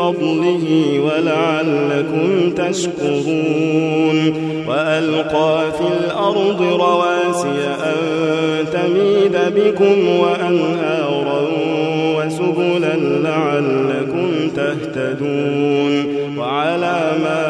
فضله ولعلكم تشكرون وألقى في الأرض رواسي أن تميد بكم وأنهارا وسبلا لعلكم تهتدون وعلامات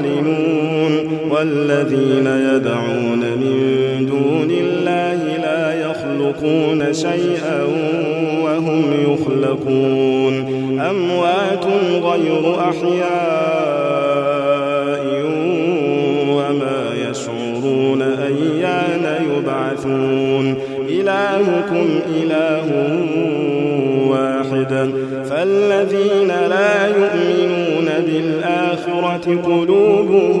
والذين يدعون من دون الله لا يخلقون شيئا وهم يخلقون. أموات غير أحياء وما يشعرون أيان يبعثون. إلهكم إله واحد. فالذين لا يؤمنون بالآخرة قلوبهم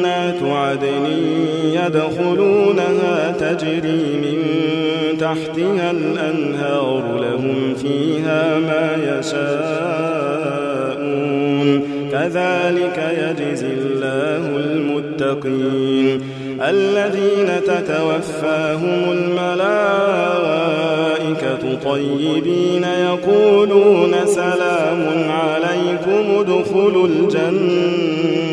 عدن يدخلونها تجري من تحتها الأنهار لهم فيها ما يشاءون. كذلك يجزي الله المتقين. الذين تتوفاهم الملائكة طيبين يقولون سلام عليكم ادخلوا الجنة.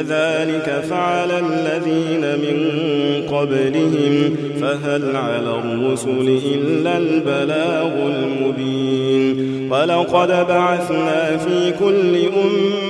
كذلك فعل الذين من قبلهم فهل على الرسل إلا البلاغ المبين ولقد بعثنا في كل أمة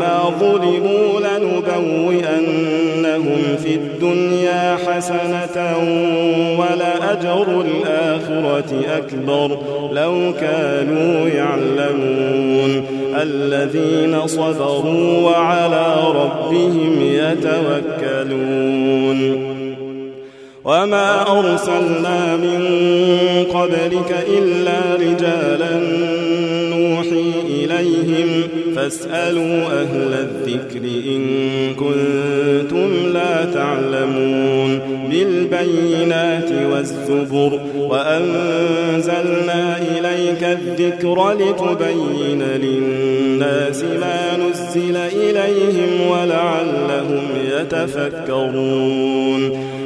بعد ما ظلموا لنبوئنهم في الدنيا حسنة ولأجر الآخرة أكبر لو كانوا يعلمون الذين صبروا وعلى ربهم يتوكلون وما أرسلنا من قبلك إلا رجالا نوحي إليهم فاسألوا أهل الذكر إن كنتم لا تعلمون بالبينات والزبر وأنزلنا إليك الذكر لتبين للناس ما نزل إليهم ولعلهم يتفكرون.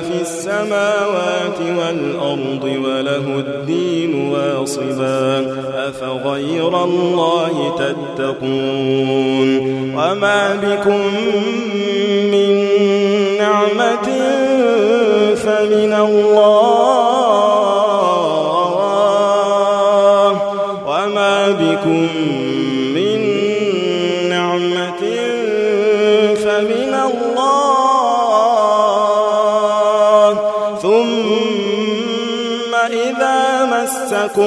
في السماوات والأرض وله الدين واصبا. أفغير الله تتقون؟ وما بكم من نعمة فمن الله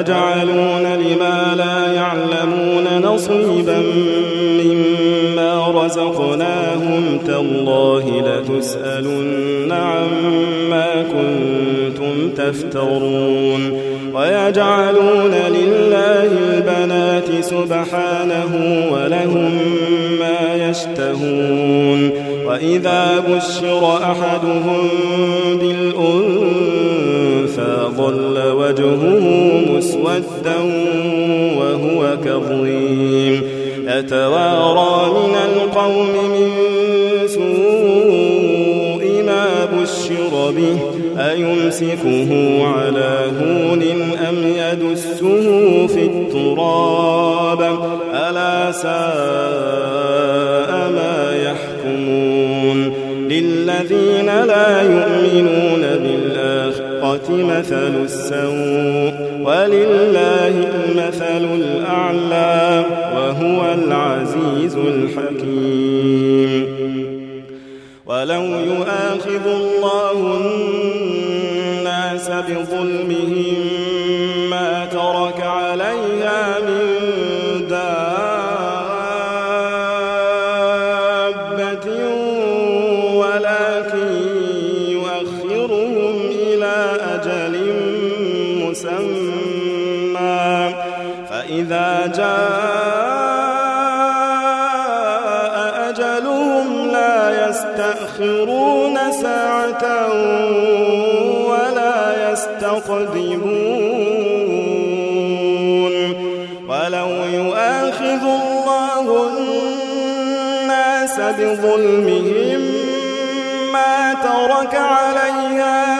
ويجعلون لما لا يعلمون نصيبا مما رزقناهم تالله لتسألن عما كنتم تفترون ويجعلون لله البنات سبحانه ولهم ما يشتهون وإذا بشر أحدهم ظل وجهه مسودا وهو كظيم. يتوارى من القوم من سوء ما بشر به؟ أيمسكه على هون أم يدسه في التراب؟ ألا ساء ما يحكمون. للذين لا يؤمنون مثل السوء ولله المثل الأعلى وهو العزيز الحكيم. ولو يؤاخذ الله الناس بظلمهم ما ترك عليها ما ترك عليها.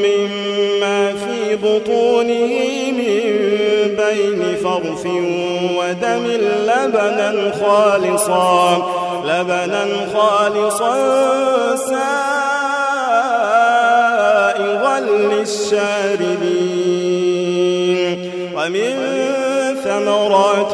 بطونه من بين فرث ودم لبنا خالصا لبنا خالصا سائغا للشاربين. ومن ثمرات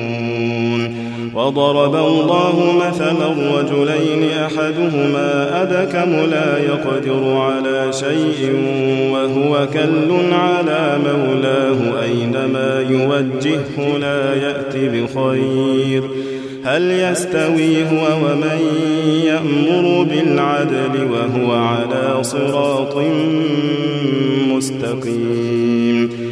وضرب الله مثلا رجلين أحدهما أدكم لا يقدر على شيء وهو كل على مولاه أينما يوجهه لا يات بخير. هل يستوي هو ومن يأمر بالعدل وهو على صراط مستقيم؟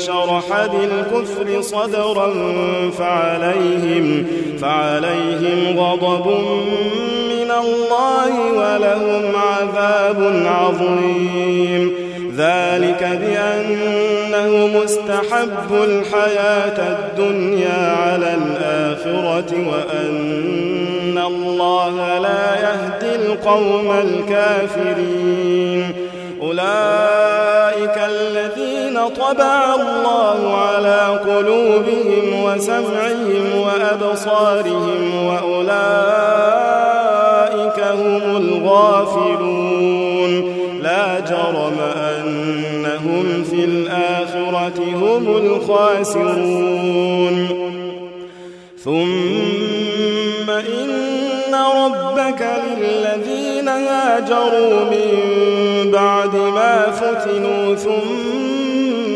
شرح بالكفر صدرا فعليهم فعليهم غضب من الله ولهم عذاب عظيم. ذلك بأنه مستحب الحياة الدنيا على الآخرة وأن الله لا يهدي القوم الكافرين. أولئك الذين طبع الله على قلوبهم وسمعهم وأبصارهم وأولئك هم الغافلون. لا جرم أنهم في الآخرة هم الخاسرون. ثم إن ربك للذين هاجروا من بعد ما فتنوا ثم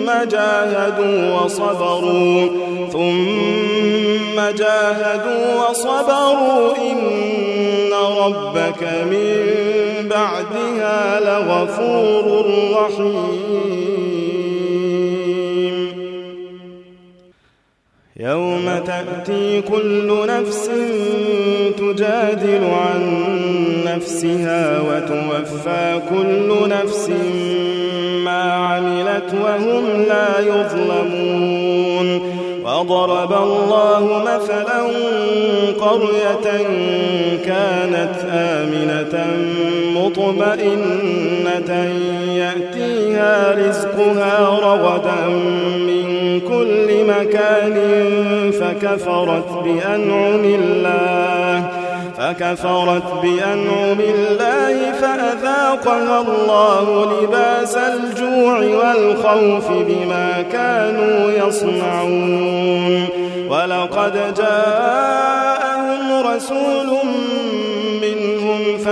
جاهدوا وصبروا ثم جاهدوا وصبروا إن ربك من بعدها لغفور رحيم. يوم تأتي كل نفس تجادل عن نفسها وتوفى كل نفس ما عملت وهم لا يظلمون وضرب الله مثلا قرية كانت آمنة مطمئنة يأتيها رزقها رغدا من كل مكان فكفرت بأنعم الله فكفرت بأنعم الله فأذاقها الله لباس الجوع والخوف بما كانوا يصنعون. ولقد جاءهم رسول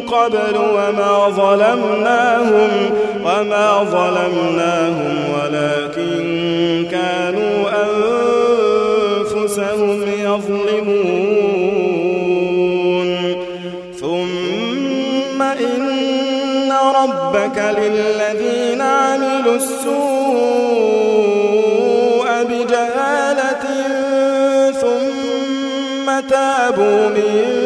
قبل وما ظلمناهم وما ظلمناهم ولكن كانوا أنفسهم يظلمون. ثم إن ربك للذين عملوا السوء بجهالة ثم تابوا من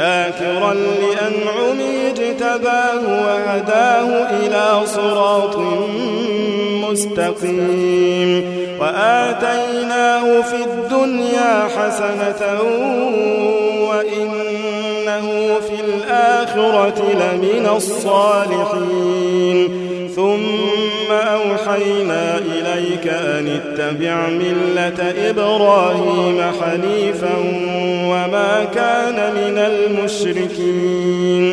شاكرا لأنعمه اجتباه وهداه إلى صراط مستقيم وآتيناه في الدنيا حسنة وإنه في الآخرة لمن الصالحين أوحينا إليك أن اتبع ملة إبراهيم حنيفا وما كان من المشركين.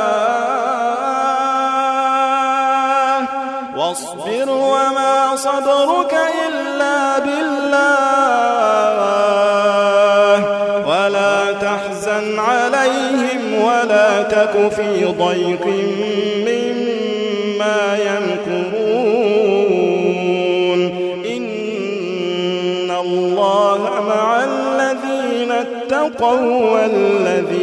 تك في ضيق مما يمكرون. إن الله مع الذين اتقوا والذين